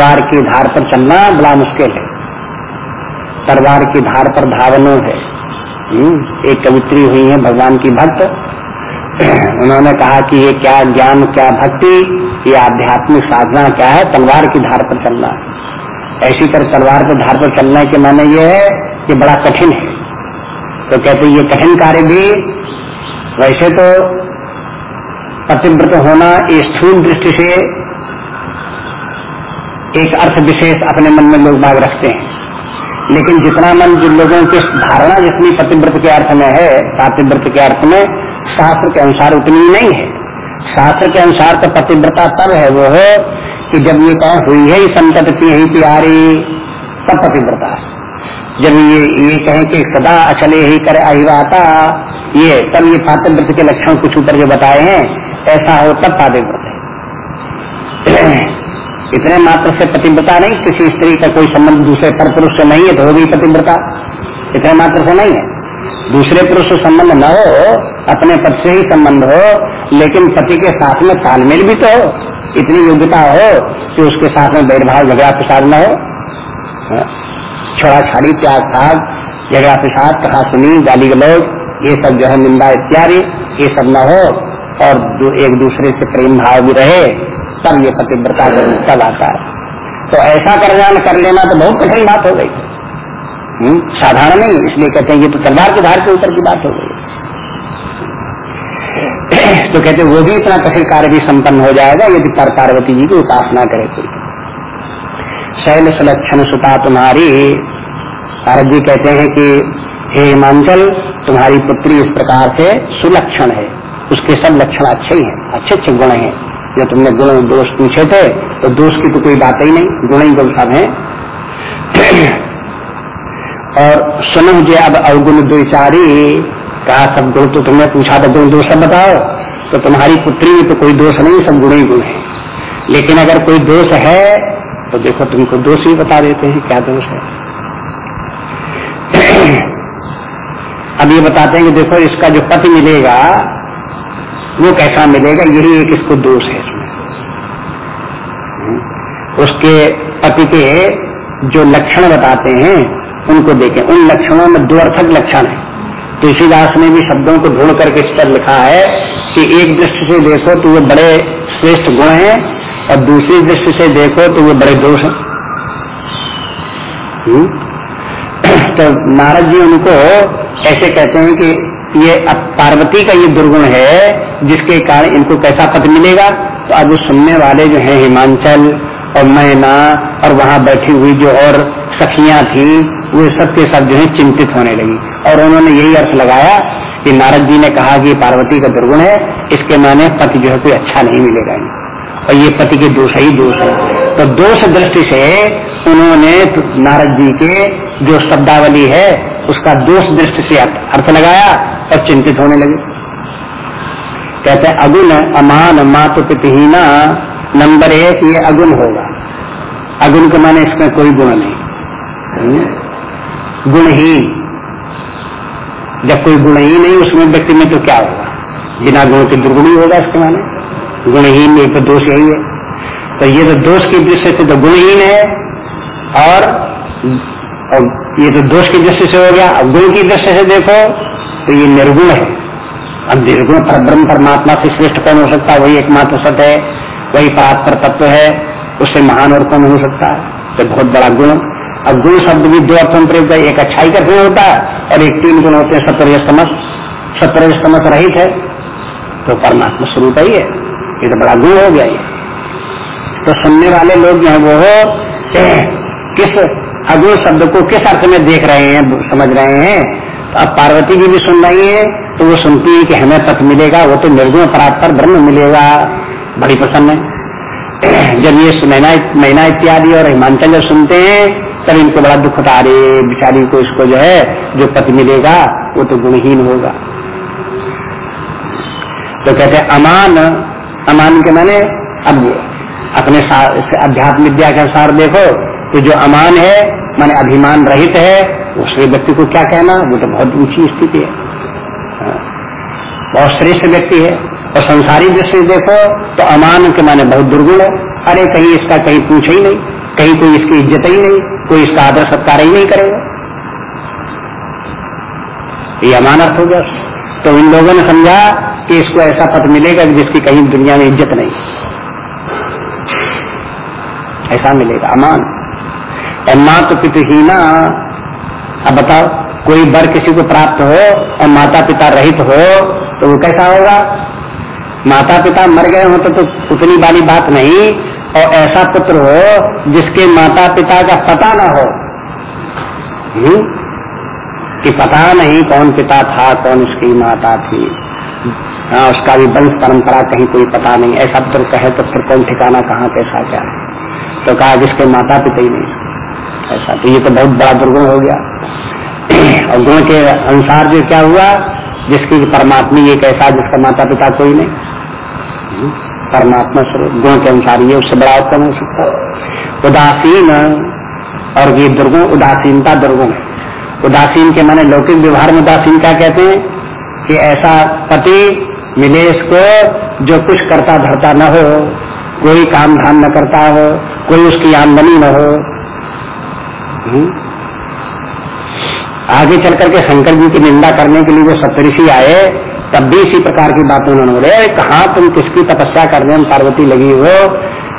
तलवार की धार पर चलना बड़ा मुश्किल है। तलवार की धार पर धावनो है। हम्म, एक कवित्री हुई है भगवान की भक्त। उन्होंने कहा कि ये क्या ज्ञान क्या भक्ति ये आध्यात्मिक साधना क्या है? तलवार की धार पर चलना। ऐसी कर तलवार पर धार पर चलने के माने ये है कि बड़ा कठिन है। तो कहते ये कठिन कार्य भी वैसे तो पतिव्रत होना स्थूल दृष्टि से एक अर्थ विशेष अपने मन में लोग भाग रखते हैं। लेकिन जितना मन जिन लोगों की धारणा जितनी पतिव्रत के अर्थ में है, पातिव्रत के अर्थ में शास्त्र के अनुसार उतनी नहीं है। शास्त्र के अनुसार तो पतिव्रता तब है वो है कि जब ये कह हुई है संकट की ही प्यारी तब पतिव्रता जब ये ये कहें कि सदा अचले ही करे अहिवाता, ये, तब ये पातिव्रत के लक्षण कुछ ऊपर जो बताए हैं, ऐसा हो तब पातिव्रत इतने मात्र से पतिव्रता नहीं, किसी स्त्री का कोई संबंध दूसरे पर पुरुष से नहीं है तो होगी पतिव्रता। इतने मात्र से नहीं है। दूसरे पुरुष से संबंध न हो, अपने पति से ही संबंध हो, लेकिन पति के साथ में तालमेल भी तो हो। इतनी योग्यता हो कि उसके साथ में भेदभाव झगड़ा प्रसाद न हो। हाँ। छोड़ा छाड़ी त्याग भाग झगड़ा प्रसाद कहा सुनी गाली गलौज ये सब जो है निंदा, इत्यादि, ये सब न हो, और एक दूसरे से प्रेम भाव भी रहे। तब ये पतिव्रता का तब आता है। तो ऐसा कर कर लेना तो बहुत कठिन बात हो गई। हम्म, साधारण नहीं इसलिए कहते हैं ये तो तलवार के धार के ऊपर की बात हो गई। तो कहते वो भी इतना कठिन कार्य भी संपन्न हो जाएगा यदि पर पार्वती जी की उपासना करे कोई। शैल सुलक्षण सुता तुम्हारी। पारद जी कहते हैं कि हे हिमांचल तुम्हारी पुत्री इस प्रकार से सुलक्षण है। उसके सब लक्षण अच्छे ही हैं अच्छे अच्छे गुण हैं। जो तुमने गुण दोष पूछे थे तो दोष की तो कोई बात ही नहीं, गुण ही गुण सब है। और सुनो मुझे अब अवगुण द्विचारी, कहा सब गुण तो तुमने पूछा था, गुण दोष सब बताओ। तो तुम्हारी पुत्री में तो कोई दोष नहीं, सब गुण ही गुण है। लेकिन अगर कोई दोष है तो देखो तुमको दोष ही बता देते हैं, क्या दोष है। अब ये बताते हैं कि देखो इसका जो पति मिलेगा वो कैसा मिलेगा, यही एक इसको दोष है इसमें। उसके पति के जो लक्षण बताते हैं, उनको देखें। उन लक्षणों में दो अर्थक लक्षण है। तुलसीदास ने भी शब्दों को ढूंढ करके इस पर लिखा है कि एक दृष्टि से देखो तो वो बड़े श्रेष्ठ गुण हैं, और दूसरी दृष्टि से देखो तो वो बड़े दोष हैं। हम्म? तो नारद जी उनको ऐसे कहते हैं कि ये अब पार्वती का ये दुर्गुण है, जिसके कारण इनको कैसा पद मिलेगा? तो अब सुनने वाले जो है हिमांचल और मैना और वहाँ बैठी हुई जो और सखियाँ थी, वो सब के सब जो है चिंतित होने लगी। और उन्होंने यही अर्थ लगाया कि नारद जी ने कहा कि पार्वती का दुर्गुण है, इसके माने पति जो है कोई अच्छा नहीं मिलेगा और ये पति के दोष ही दोष है। तो दोष दृष्टि से उन्होंने नारद जी के जो शब्दावली है, उसका दोष दृष्टि से अर्थ लगाया। और चिंतित होने लगे। कहते हैं अगुण अमान मातु पितहीना नंबर एक ये अगुण होगा। अगुण के माने इसमें कोई गुण नहीं? गुण ही। जब कोई गुण ही नहीं उसमें व्यक्ति में तो क्या होगा? बिना गुण के दुर्गुणी होगा इसके माने। गुणहीन एक तो दोष यही है। तो ये तो दोष की दृष्टि से तो गुणहीन है और, और ये तो दोष की दृष्टि से हो गया। अब गुण की दृष्टि से देखो तो ये निर्गुण है। अब निर्गुण पर ब्रह्म परमात्मा से श्रेष्ठ कौन हो सकता है? वही एकमात्र सत्य है, वही परात्पर तत्व है, उससे महान और कौन हो सकता है? तो बहुत बड़ा गुण। अब गुण शब्द भी दो अर्थों प्रयुक्त एक अच्छाई का गुण होता है और एक तीन गुण होते हैं सत्रह स्तमस रहित है तो परमात्मा स्वरूप ही है। ये तो बड़ा गुण हो गया ये। तो सुनने वाले लोग जो है वो किस अगुण शब्द को किस अर्थ में देख रहे हैं, समझ रहे हैं? अब पार्वती जी भी सुन रही है तो वो सुनती है कि हमें पथ मिलेगा, वो तो निर्गुण परात्पर ब्रह्म मिलेगा। बड़ी पसंद है। जब ये मैना मैना इत्यादि और हिमांचल जब सुनते हैं, तब इनको बड़ा दुख होता अरे बिचारी को इसको जो है, जो पति मिलेगा, वो तो गुणहीन होगा। तो कहते हैं, अमान अमान के माने, अब अपने अध्यात्म विद्या के अनुसार देखो तो जो अमान है, माने अभिमान रहित है उसके व्यक्ति को क्या कहना? वो तो बहुत ऊँची स्थिति है। हाँ। बहुत श्रेष्ठ व्यक्ति है। और संसारी दृष्टि देखो तो अमान के माने बहुत दुर्गुण है। अरे, कहीं इसका कहीं पूछे ही नहीं। कहीं कोई इसकी इज़्ज़त ही नहीं। कोई इसका आदर सत्कार ही नहीं करेगा। ये अमान अर्थ हो गया। तो इन लोगों ने समझा कि इसको ऐसा पद मिलेगा जिसकी कहीं दुनिया में इज़्ज़त नहीं। ऐसा मिलेगा। अमान माँ तो अब बताओ कोई बर किसी को प्राप्त हो और माता पिता रहित हो तो वो कैसा होगा? माता पिता मर गए हो तो, तो उतनी वाली बात नहीं और ऐसा पुत्र हो जिसके माता पिता का पता ना हो। हुँ? हम्म? कि पता नहीं कौन पिता था कौन उसकी माता थी। हाँ उसका भी वंश परंपरा कहीं कोई पता नहीं। ऐसा पुत्र कहे तो फिर कौन ठिकाना कहाँ कैसा क्या है? तो कहा जिसके माता पिता ही नहीं। ऐसा तो ये तो बहुत बड़ा दुर्गुण हो गया। और गुण के अनुसार जो क्या हुआ, जिसकी परमात्मा एक ऐसा जिसका माता पिता कोई नहीं। परमात्मा स्वरूप, गुण के अनुसार ये उससे बड़ा उत्तम हो सकता उदासीन, और ये दुर्गुण, उदासीनता दुर्गुण उदासीन के माने लौकिक व्यवहार में उदासीन क्या कहते हैं? कि ऐसा पति मिले इसको, जो कुछ करता धरता न हो, कोई काम धाम न करता हो, कोई उसकी आमदनी न हो। हुँ? आगे चल करके शंकर जी की निंदा करने के लिए जो सप्तऋषि आए, तब भी इसी प्रकार की बातें उन्होंने बोले कहा तुम किसकी तपस्या करने में पार्वती लगी हो।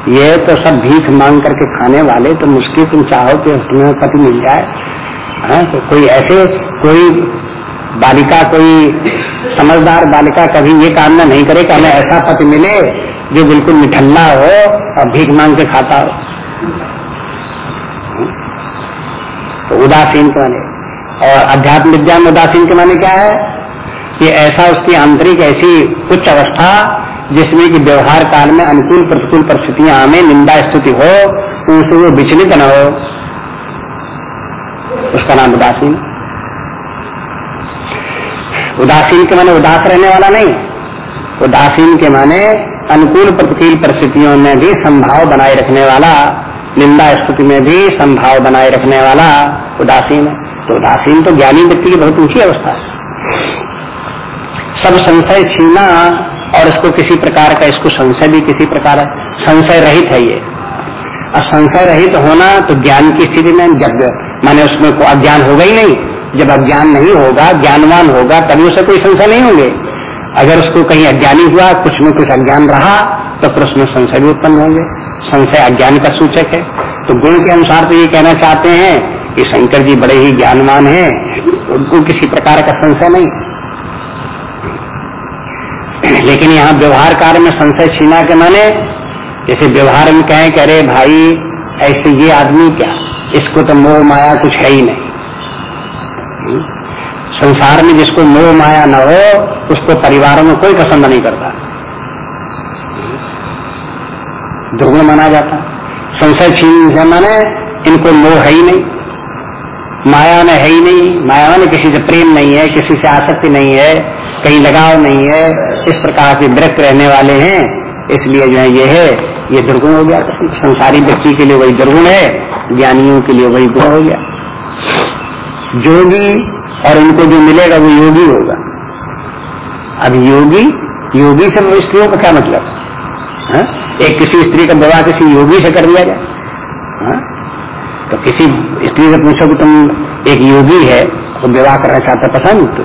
ये तो सब भीख मांग करके खाने वाले तो मुश्किल तुम चाहो कि तुम्हें पति मिल जाए। हाँ तो कोई ऐसे, कोई बालिका, कोई समझदार बालिका कभी ये कामना नहीं करे कि हमें ऐसा पति मिले जो बिल्कुल मिठल्ला हो और भीख मांग के खाता हो। तो उदासीन तो और अध्यात्म विज्ञान उदासीन के माने क्या है? कि ऐसा उसकी आंतरिक ऐसी उच्च अवस्था, जिसमें कि व्यवहार काल में अनुकूल प्रतिकूल परिस्थितियाँ आमे, निंदा स्थिति हो, उनसे वो विचलित न हो। उसका नाम उदासीन। उदासीन के माने उदास रहने वाला नहीं। उदासीन के माने अनुकूल प्रतिकूल परिस्थितियों में भी संभाव बनाए रखने वाला, निंदा स्थिति में भी संभाव बनाए रखने वाला उदासीन है। तो उदासीन तो ज्ञानी व्यक्ति की बहुत ऊँची अवस्था है। सब संशय छीना और इसको किसी प्रकार का, इसको संशय भी किसी प्रकार संशय रहित है ये। और संशय रहित होना तो ज्ञान की स्थिति में जब माने उसमें को अज्ञान होगा ही नहीं। जब अज्ञान नहीं होगा, ज्ञानवान होगा, तभी उसे कोई संशय नहीं होंगे। अगर उसको कहीं अज्ञानी हुआ, कुछ में कुछ अज्ञान रहा तो फिर उसमें संशय भी उत्पन्न होंगे। संशय अज्ञान का सूचक है। तो गुण के अनुसार तो ये कहना चाहते हैं कि शंकर जी बड़े ही ज्ञानवान हैं, उनको किसी प्रकार का संशय नहीं। लेकिन यहाँ व्यवहार कार्य में संशय छीना के माने, जैसे व्यवहार में कहें कि अरे भाई, ऐसे ये आदमी क्या? इसको तो मोह माया कुछ है ही नहीं। संसार में जिसको मोह माया न हो, उसको परिवारों में कोई पसंद नहीं करता। दुर्गुण माना जाता। संशय छीन माने, इनको मोह है ही नहीं। माया में है ही नहीं, माया में किसी से प्रेम नहीं है, किसी से आसक्ति नहीं है, कहीं लगाव नहीं है, इस प्रकार के विरक्त रहने वाले हैं, इसलिए जो है ये है, ये दुर्गुण हो गया, संसारी व्यक्ति के लिए वही दुर्गुण है, ज्ञानियों के लिए वही गुण हो गया। जोगी और उनको जो मिलेगा वो योगी होगा। अब योगी योगी से स्त्रियों का क्या मतलब? है? एक किसी स्त्री का विवाह किसी योगी से कर दिया जाए। तो किसी स्त्री से पूछो कि तुम एक योगी है तो विवाह करना चाहते पसंद? तो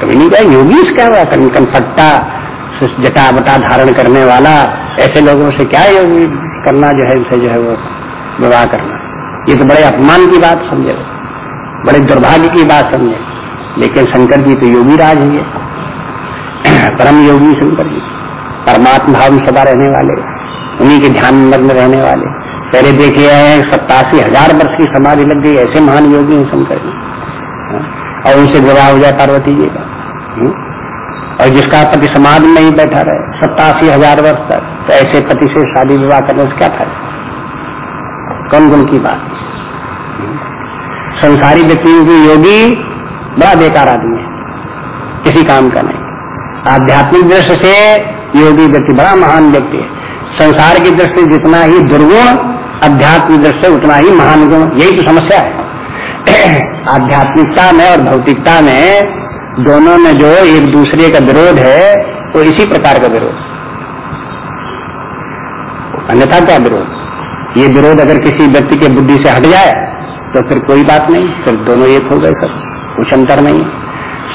कभी नहीं कहा, योगी से क्या हुआ कनपट्टा जटा बटा धारण करने वाला, ऐसे लोगों से क्या योगी करना जो है उनसे जो है वो विवाह करना। ये तो बड़े अपमान की बात समझे। बड़े दुर्भाग्य की बात समझे। लेकिन शंकर जी तो योगी राज ही है। परम योगी शंकर जी, परमात्मा भाव में सदा रहने वाले, उन्हीं के ध्यान मग्न रहने वाले। पहले देखिए सत्तासी हज़ार वर्ष की समाधि लग गई ऐसे महान योगी हैं शंकर जी। हाँ, और उनसे विवाह हो जाए पार्वती जी का। हम्म, और जिसका पति समाधि में ही बैठा रहे सत्तासी हज़ार वर्ष तक तो ऐसे पति से शादी विवाह करने से क्या था कम गुण की बात? संसारी व्यक्तियों की योगी बड़ा बेकार आदमी है किसी काम का नहीं। आध्यात्मिक दृष्टि से योगी व्यक्ति बड़ा महान व्यक्ति है। संसार की दृष्टि जितना ही दुर्गुण अध्यात्मिक दृष्टि उतना ही महान गुण। यही तो समस्या है। आध्यात्मिकता में और भौतिकता में दोनों में जो एक दूसरे का विरोध है, वो इसी प्रकार का विरोध। अन्यथा क्या विरोध? ये विरोध अगर किसी व्यक्ति के बुद्धि से हट जाए तो फिर कोई बात नहीं, फिर दोनों एक हो गए सब। कुछ अंतर नहीं।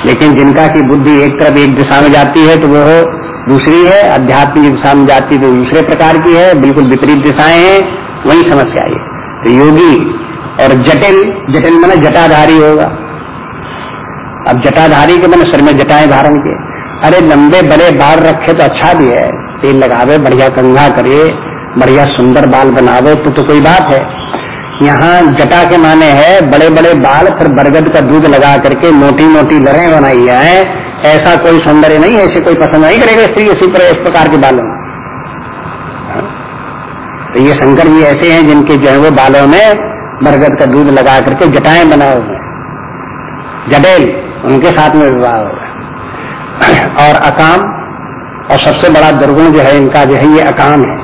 लेकिन जिनका की बुद्धि एक तरफ़ एक दिशा में जाती है तो वो दूसरी है। अध्यात्म दिशा में जाती है तो दूसरे प्रकार की है। बिल्कुल विपरीत दिशाएँ हैं। वही समस्या है तो योगी और जटिल जटिल मैंने जटाधारी होगा। अब जटाधारी के मैंने सिर में जटाएँ धारण के अरे लंबे बड़े बाल रखे तो अच्छा भी है। तेल लगावे, बढ़िया कंघा करे, बढ़िया सुंदर बाल बनावे तो तो कोई बात है। यहाँ जटा के माने है बड़े बड़े बाल, फिर बरगद का दूध लगा करके मोटी मोटी लड़े बनाई है ऐसा कोई सौंदर्य नहीं है, ऐसे कोई पसंद नहीं करेगा स्त्री इसी पर, इस प्रकार के बालों? तो ये शंकर जी ऐसे हैं जिनके जो है वो बालों में बरगद का दूध लगा करके जटाएँ बनाए हुए जडेल, उनके साथ में विवाह होगा और अकाम, और सबसे बड़ा दुर्गुण जो है इनका जो है ये अकाम है।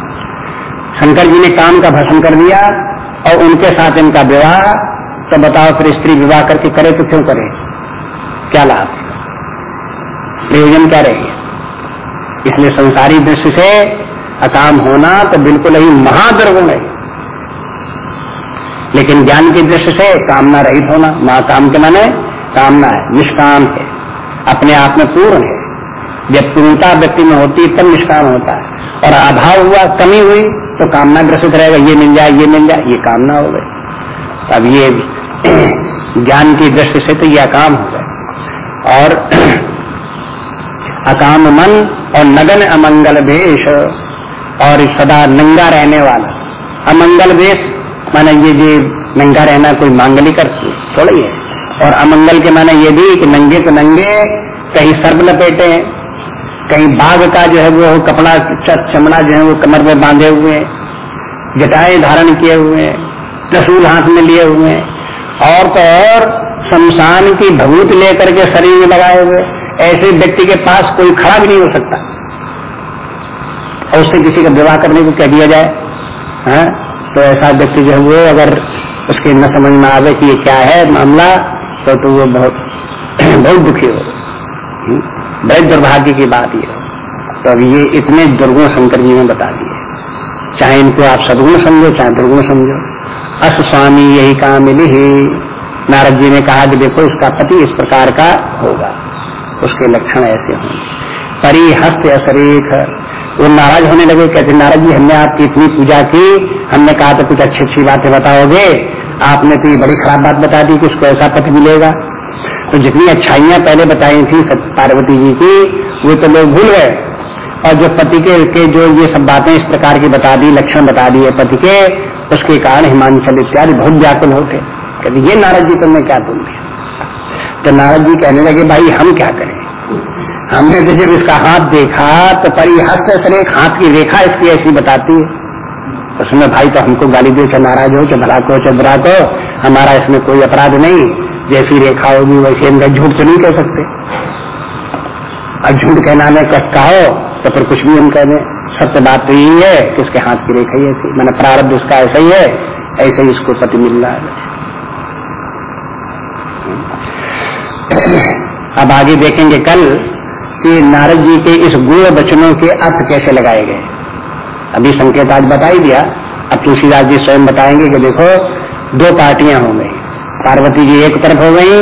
शंकर जी ने काम का भसन कर दिया, और उनके साथ इनका विवाह तो बताओ फिर स्त्री विवाह करके करे तो क्यों करे? क्या लाभ? प्रयोजन क्या रहेगा इसलिए संसारी दृष्टि से अकाम होना तो बिल्कुल ही महादुर्गुण है लेकिन ज्ञान की दृष्टि से कामना रहित होना महाकाम के माने कामना है, निष्काम है, अपने आप में पूर्ण है। जब पूर्णता व्यक्ति में होती है, तब निष्काम होता है। और अभाव हुआ, कमी हुई तो कामना ग्रसित रहेगा, ये मिल जाए, ये मिल जाए, ये कामना हो गई। अब ये ज्ञान की दृष्टि से तो ये अकाम हो गए और अकाम मन और नगन अमंगल भेष और सदा नंगा रहने वाला। अमंगल वेश, माने ये जो नंगा रहना कोई मांगलिक थोड़ा ही। और अमंगल के माने ये भी कि नंगे को नंगे, कहीं सर्प लपेटे हैं, कहीं बाघ का जो है वो कपड़ा चमड़ा जो है वो कमर में बांधे हुए हैं, जटाएँ धारण किए हुए हैं, त्रिशूल हाथ में लिए हुए हैं, और तो और शमशान की भभूत लेकर के शरीर में लगाए हुए ऐसे व्यक्ति के पास कोई खड़ा भी नहीं हो सकता। और उससे किसी का विवाह करने को कह दिया जाए, है? तो ऐसा व्यक्ति जो है वो अगर उसके न समझ में आवे कि ये क्या है मामला तो तो वो बहुत बहुत दुखी हो। बड़े दुर्भाग्य की बात ये तो अब ये इतने दुर्गुण शंकर जी ने बता दिए। चाहे इनको आप सदगुण समझो, चाहे दुर्गुण समझो। अस स्वामी यही काम मिली ही? नारद जी ने कहा कि देखो, इसका पति इस प्रकार का होगा। उसके लक्षण ऐसे होंगे। परी हस्त असरेख वो नाराज़ होने लगे कहते नाराज़ जी हमने आपकी इतनी पूजा की हमने कहा तो कुछ अच्छी अच्छी बातें बताओगे। आपने तो ये बड़ी खराब बात बता दी कि उसको ऐसा पति मिलेगा। तो जितनी अच्छाइयाँ पहले बताई थी पार्वती जी की वो तो लोग भूल गए। और जो पति के, के जो ये सब बातें इस प्रकार की बता दी लक्षण बता दिए पति के उसके कारण हिमांचल इत्यादि बहुत व्याकुल होते। कहते ये नारद जी तुमने क्या तुम तो नारद जी कहने लगे भाई हम क्या करें? हमने तो जब इसका हाथ देखा तो परी हस्त एक हाथ की रेखा इसकी ऐसी बताती है। उसमें भाई तो हमको गाली दे चाहे नाराज़ हो चाहे भला को चाहे बुरा को हमारा इसमें कोई अपराध नहीं। जैसी रेखा होगी, वैसे हम झूठ तो नहीं कह सकते। और झूठ कहना में कष्ट हो तो फिर कुछ भी हम कह दें। सत्य बात तो यही है कि उसके हाथ की रेखा ही ऐसी। मैंने प्रारब्ध उसका ऐसा ही है, ऐसे ही उसको पति मिल रहा है। अब आगे देखेंगे कल कि नारद जी के इस गुण वचनों के अर्थ कैसे लगाए गए? अभी संकेत आज बता ही दिया। अब तुलसीदास जी स्वयं बताएँगे कि देखो, दो पार्टियाँ हो गई। पार्वती जी एक तरफ़ हो गई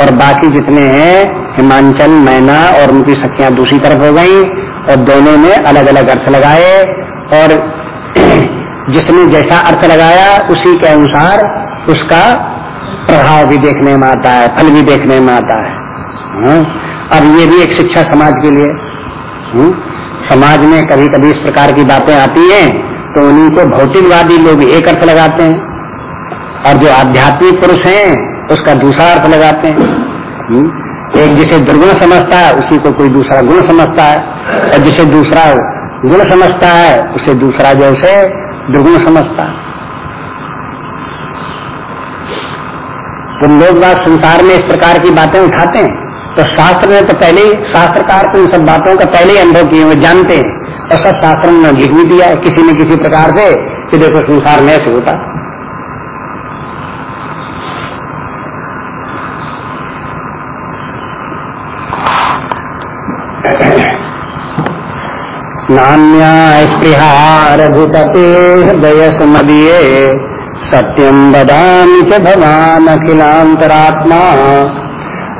और बाकी जितने हैं, हिमांचल, मैना और उनकी सखियाँ दूसरी तरफ़ हो गई और दोनों ने अलग अलग अर्थ लगाए और जिसने जैसा अर्थ लगाया, उसी के अनुसार उसका प्रभाव भी देखने में आता है, फल भी देखने में आता है। हाँ? अब ये भी एक शिक्षा समाज के लिए हुँ? हाँ? समाज में कभी कभी इस प्रकार की बातें आती हैं तो उन्हीं को भौतिकवादी लोग एक अर्थ लगाते हैं और जो आध्यात्मिक पुरुष हैं, उसका दूसरा अर्थ लगाते हैं हम्म? एक जिसे दुर्गुण समझता है, उसी को कोई दूसरा गुण समझता है और जिसे दूसरा गुण समझता है, उसे दूसरा जो उसे दुर्गुण समझता है तो लोग बात संसार में इस प्रकार की बातें उठाते हैं तो शास्त्र ने तो पहले शास्त्रकार को इन सब बातों का पहले ही अनुभव किए हुए जानते हैं। और सब शास्त्र ने लिख भी दिया है किसी न किसी प्रकार से कि देखो संसार में ऐसे होता। नान्या स्पृहा रघुपते हृदयसमदीये सत्यं वदामि च भवानखिलान्तरात्मा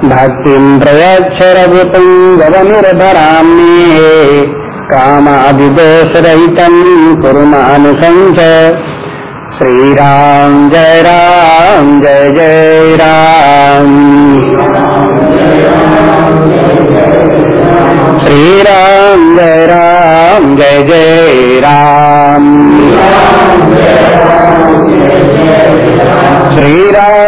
भक्तिं प्रयच्छ रघुतं गवनिर्भराम्ये कामादिदोषरहितं कुरु मानुसञ्च श्रीराम जय राम, जय जय राम। श्री राम जय राम, जय जय राम।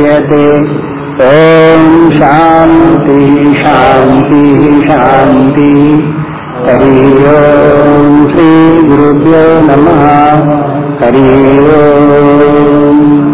पूर्णमेवावशिष्यते ॐ शान्ति शान्ति शान्ति। हरि ओम् श्रीगुरुभ्यो नमः। हरि ओम्।